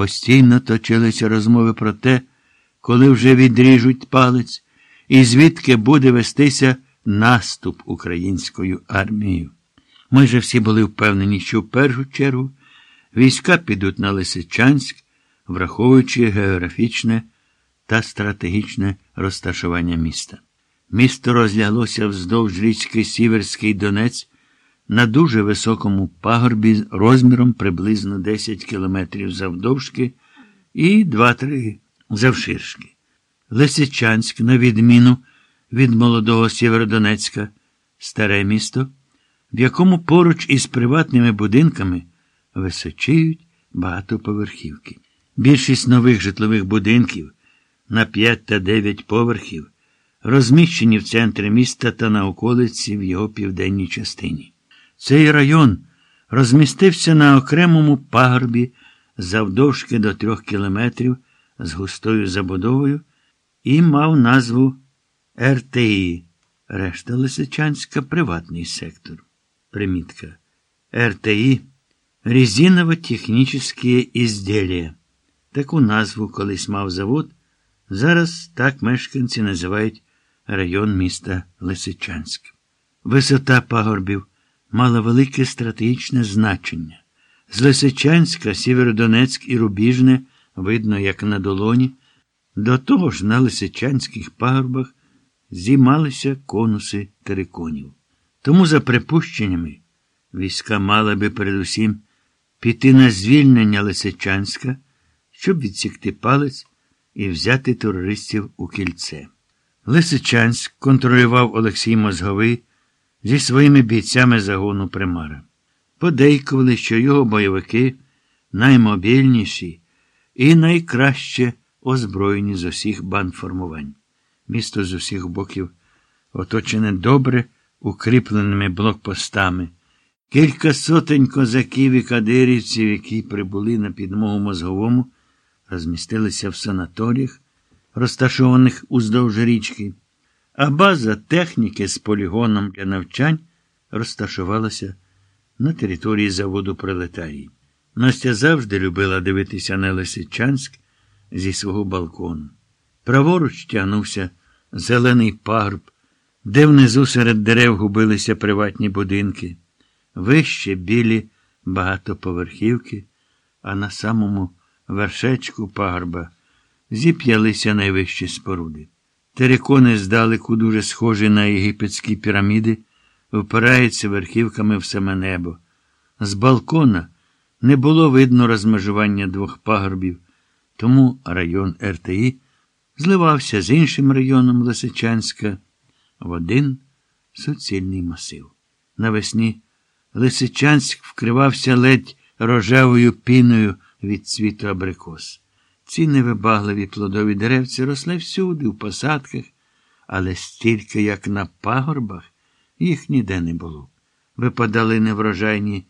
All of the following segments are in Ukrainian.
Постійно точилися розмови про те, коли вже відріжуть палець, і звідки буде вестися наступ українською армією. Майже всі були впевнені, що в першу чергу війська підуть на Лисичанськ, враховуючи географічне та стратегічне розташування міста. Місто розляглося вздовж річки Сіверський Донець на дуже високому пагорбі розміром приблизно 10 кілометрів завдовжки і 2-3 завширшки. Лисичанськ, на відміну від молодого Сєвєродонецька, старе місто, в якому поруч із приватними будинками височіють багатоповерхівки. Більшість нових житлових будинків на 5 та 9 поверхів розміщені в центрі міста та на околиці в його південній частині. Цей район розмістився на окремому пагорбі завдовжки до трьох кілометрів з густою забудовою і мав назву РТІ. Решта Лисичанська приватний сектор. Примітка. РТІ резиново-технічні ізділля. Таку назву колись мав завод. Зараз так мешканці називають район міста Лисичанськ. Висота пагорбів мала велике стратегічне значення. З Лисичанська, Сєвєродонецьк і Рубіжне видно, як на долоні. До того ж, на Лисичанських пагорбах зіймалися конуси териконів. Тому, за припущеннями, війська мали би передусім піти на звільнення Лисичанська, щоб відсікти палець і взяти терористів у кільце. Лисичанськ контролював Олексій Мозговий зі своїми бійцями загону примара. Подейкували, що його бойовики наймобільніші і найкраще озброєні з усіх бандформувань. Місто з усіх боків оточене добре укріпленими блокпостами. Кілька сотень козаків і кадирівців, які прибули на підмогу мозговому, розмістилися в санаторіях, розташованих уздовж річки, а база техніки з полігоном для навчань розташувалася на території заводу пролетарії. Настя завжди любила дивитися на Лисичанськ зі свого балкону. Праворуч тягнувся зелений пагорб, де внизу серед дерев губилися приватні будинки, вище білі багатоповерхівки, а на самому вершечку пагорба зіп'ялися найвищі споруди. Терикони здалеку дуже схожі на єгипетські піраміди, впираються верхівками в саме небо. З балкона не було видно розмежування двох пагорбів, тому район РТІ зливався з іншим районом Лисичанська в один суцільний масив. Навесні Лисичанськ вкривався ледь рожевою піною від цвіту абрикос. Ці невибагливі плодові деревці росли всюди, в посадках, але стільки, як на пагорбах, їх ніде не було. Випадали неврожайні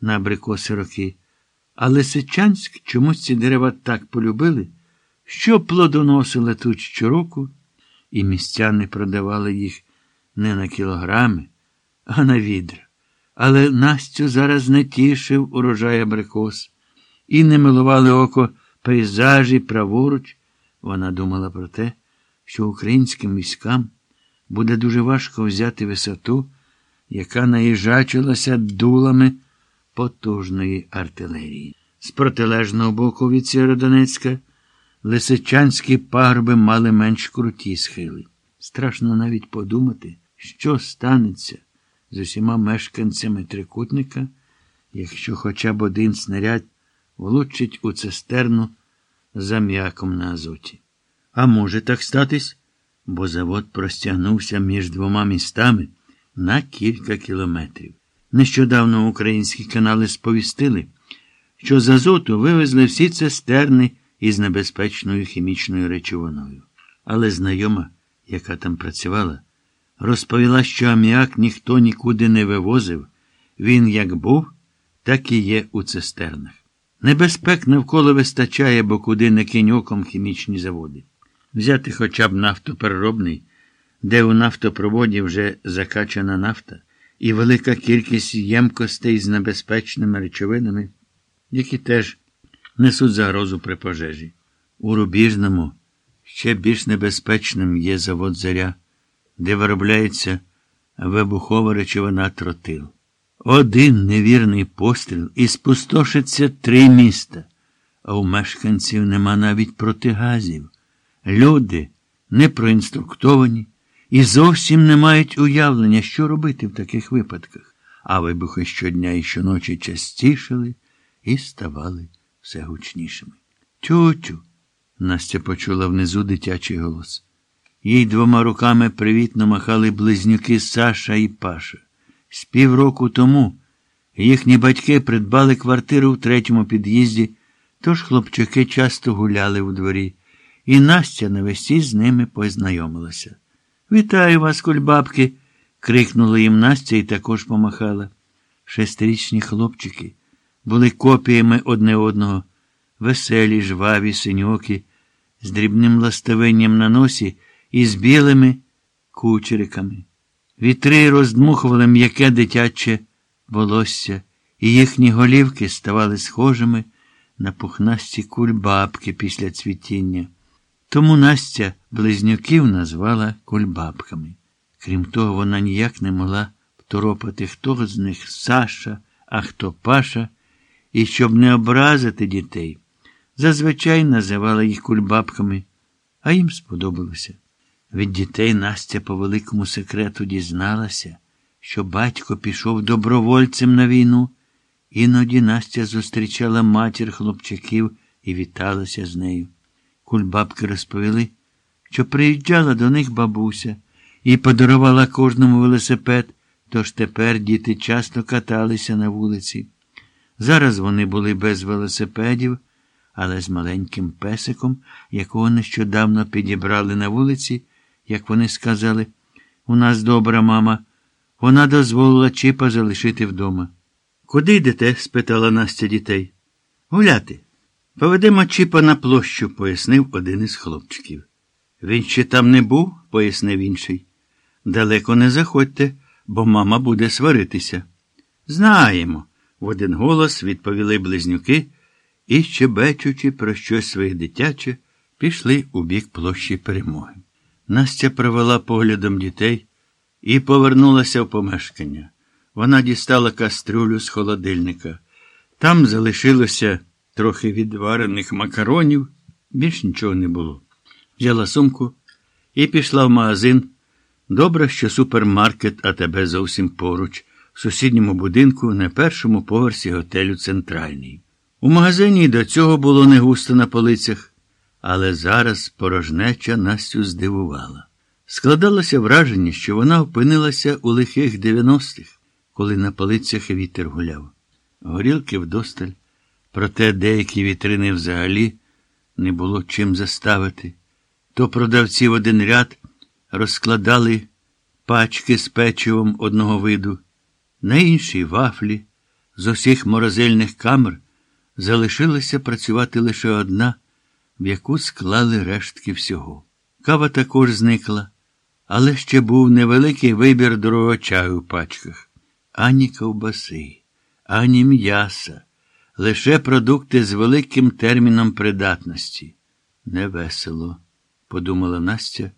на абрикоси роки. А Лисичанськ чомусь ці дерева так полюбили, що плодоносили тут щороку, і містяни продавали їх не на кілограми, а на відра. Але Настю зараз не тішив урожай абрикос, і не милували око пейзажі праворуч. Вона думала про те, що українським військам буде дуже важко взяти висоту, яка наїжачилася дулами потужної артилерії. З протилежного боку від Сєродонецька Лисичанські пагорби мали менш круті схили. Страшно навіть подумати, що станеться з усіма мешканцями трикутника, якщо хоча б один снаряд влучить у цистерну за м'яком на азоті. А може так статись, бо завод простягнувся між двома містами на кілька кілометрів. Нещодавно українські канали сповістили, що з азоту вивезли всі цистерни із небезпечною хімічною речовиною. Але знайома, яка там працювала, розповіла, що аміак ніхто нікуди не вивозив, він як був, так і є у цистернах. Небезпек навколо вистачає, бо куди не кинь оком хімічні заводи. Взяти хоча б нафтопереробний, де у нафтопроводі вже закачана нафта, і велика кількість ємкостей з небезпечними речовинами, які теж несуть загрозу при пожежі. У Рубіжному ще більш небезпечним є завод заря, де виробляється вибухова речовина тротил. Один невірний постріл і спустошиться три міста, а у мешканців нема навіть протигазів. Люди не проінструктовані і зовсім не мають уявлення, що робити в таких випадках, а вибухи щодня і щоночі частішали і ставали все гучнішими. Тютю. Настя почула внизу дитячий голос. Їй двома руками привітно махали близнюки Саша і Паша. З півроку тому їхні батьки придбали квартиру в третьому під'їзді, тож хлопчики часто гуляли у дворі, і Настя навесті з ними познайомилася. Вітаю вас, кульбабки. крикнула їм Настя і також помахала. Шестирічні хлопчики були копіями одне одного, веселі, жваві, синьокі, з дрібним ластавенням на носі і з білими кучериками. Вітри роздмухували м'яке дитяче волосся, і їхні голівки ставали схожими на пухнасті кульбабки після цвітіння. Тому Настя близнюків назвала кульбабками. Крім того, вона ніяк не могла второпати, хто з них Саша, а хто Паша, і щоб не образити дітей, зазвичай називала їх кульбабками, а їм сподобалося. Від дітей Настя по великому секрету дізналася, що батько пішов добровольцем на війну. Іноді Настя зустрічала матір хлопчаків і віталася з нею. Кульбабки розповіли, що приїжджала до них бабуся і подарувала кожному велосипед, тож тепер діти часто каталися на вулиці. Зараз вони були без велосипедів, але з маленьким песиком, якого нещодавно підібрали на вулиці, як вони сказали, у нас добра мама. Вона дозволила Чіпа залишити вдома. Куди йдете? спитала Настя дітей. Гуляти. Поведемо Чіпа на площу, пояснив один із хлопчиків. Він ще там не був, пояснив інший. Далеко не заходьте, бо мама буде сваритися. Знаємо, в один голос відповіли близнюки і, щебечучи про щось своє дитяче, пішли у бік площі перемоги. Настя провела поглядом дітей і повернулася в помешкання. Вона дістала кастрюлю з холодильника. Там залишилося трохи відварених макаронів, більш нічого не було. Взяла сумку і пішла в магазин. Добре, що супермаркет АТБ зовсім поруч, в сусідньому будинку на першому поверсі готелю Центральний. У магазині до цього було не густо на полицях, але зараз порожнеча Настю здивувала. Складалося враження, що вона опинилася у лихих 90-х, коли на полицях вітер гуляв. Горілки вдосталь, проте деякі вітрини взагалі не було чим заставити. То продавці в один ряд розкладали пачки з печивом одного виду, на іншій вафлі з усіх морозильних камер залишилася працювати лише одна, в яку склали рештки всього. Кава також зникла, але ще був невеликий вибір дорогого чаю в пачках. Ані ковбаси, ані м'яса, лише продукти з великим терміном придатності. Невесело, подумала Настя,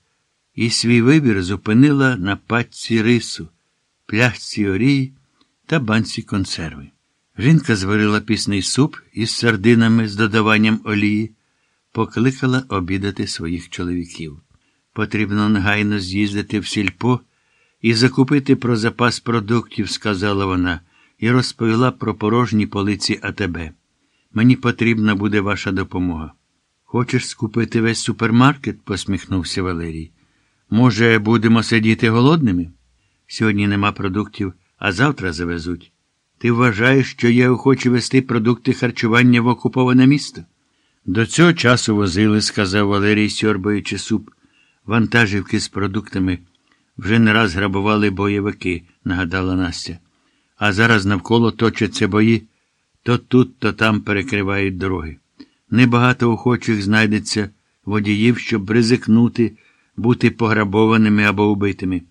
і свій вибір зупинила на пачці рису, пляшці орії та банці консерви. Жінка зварила пісний суп із сардинами з додаванням олії, покликала обідати своїх чоловіків. Потрібно негайно з'їздити в сільпо і закупити про запас продуктів, сказала вона, і розповіла про порожні полиці АТБ. Мені потрібна буде ваша допомога. Хочеш скупити весь супермаркет? посміхнувся Валерій. Може, будемо сидіти голодними? Сьогодні нема продуктів, а завтра завезуть. Ти вважаєш, що я охочу вести продукти харчування в окуповане місто? До цього часу возили, сказав Валерій, сьорбаючи суп. Вантажівки з продуктами вже не раз грабували бойовики, нагадала Настя. А зараз навколо точаться бої, то тут, то там перекривають дороги. Небагато охочих знайдеться водіїв, щоб ризикнути, бути пограбованими або убитими.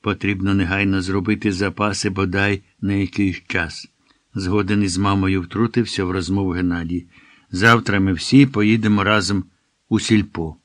Потрібно негайно зробити запаси бодай на якийсь час. Згоден із мамою втрутився в розмову Геннадій. Завтра ми всі поїдемо разом у сільпо.